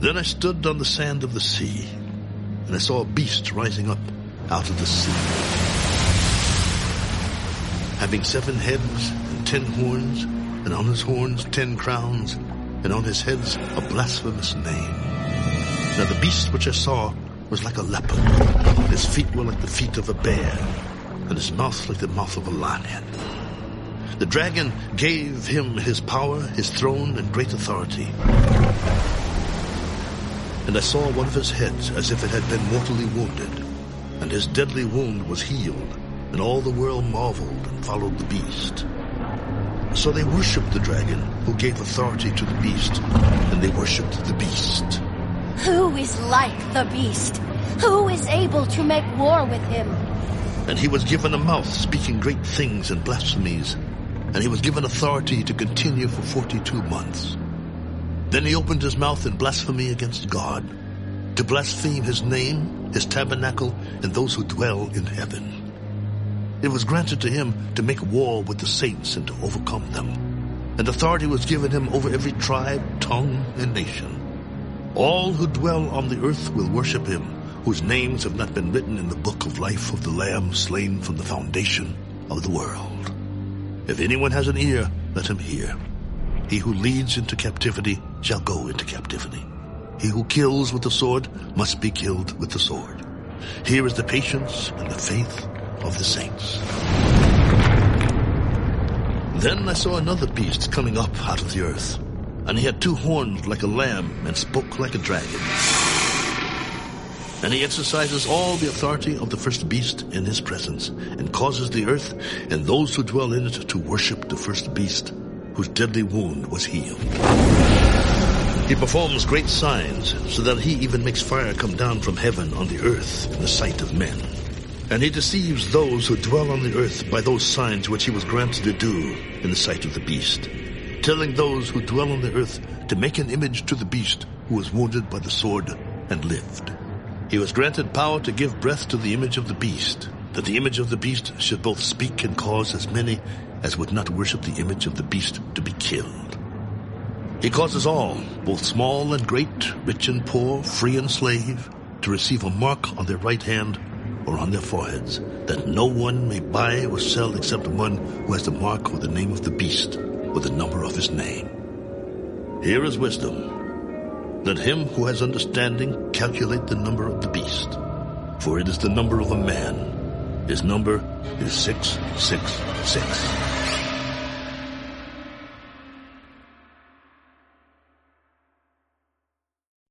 Then I stood on the sand of the sea, and I saw a beast rising up out of the sea, having seven heads and ten horns, and on his horns ten crowns, and on his heads a blasphemous name. Now the beast which I saw was like a leopard, his feet were like the feet of a bear, and his mouth like the mouth of a lion. The dragon gave him his power, his throne, and great authority. And I saw one of his heads as if it had been mortally wounded, and his deadly wound was healed, and all the world marveled and followed the beast. So they worshipped the dragon, who gave authority to the beast, and they worshipped the beast. Who is like the beast? Who is able to make war with him? And he was given a mouth speaking great things and blasphemies, and he was given authority to continue for forty-two months. Then he opened his mouth in blasphemy against God, to blaspheme his name, his tabernacle, and those who dwell in heaven. It was granted to him to make war with the saints and to overcome them. And authority was given him over every tribe, tongue, and nation. All who dwell on the earth will worship him, whose names have not been written in the book of life of the Lamb slain from the foundation of the world. If anyone has an ear, let him hear. He who leads into captivity shall go into captivity. He who kills with the sword must be killed with the sword. Here is the patience and the faith of the saints. Then I saw another beast coming up out of the earth, and he had two horns like a lamb and spoke like a dragon. And he exercises all the authority of the first beast in his presence, and causes the earth and those who dwell in it to worship the first beast, whose deadly wound was healed. He performs great signs, so that he even makes fire come down from heaven on the earth in the sight of men. And he deceives those who dwell on the earth by those signs which he was granted to do in the sight of the beast, telling those who dwell on the earth to make an image to the beast who was wounded by the sword and lived. He was granted power to give breath to the image of the beast, that the image of the beast should both speak and cause as many as would not worship the image of the beast to be killed. He causes all, both small and great, rich and poor, free and slave, to receive a mark on their right hand or on their foreheads, that no one may buy or sell except one who has the mark or the name of the beast or the number of his name. Here is wisdom. Let him who has understanding calculate the number of the beast, for it is the number of a man. His number is 666.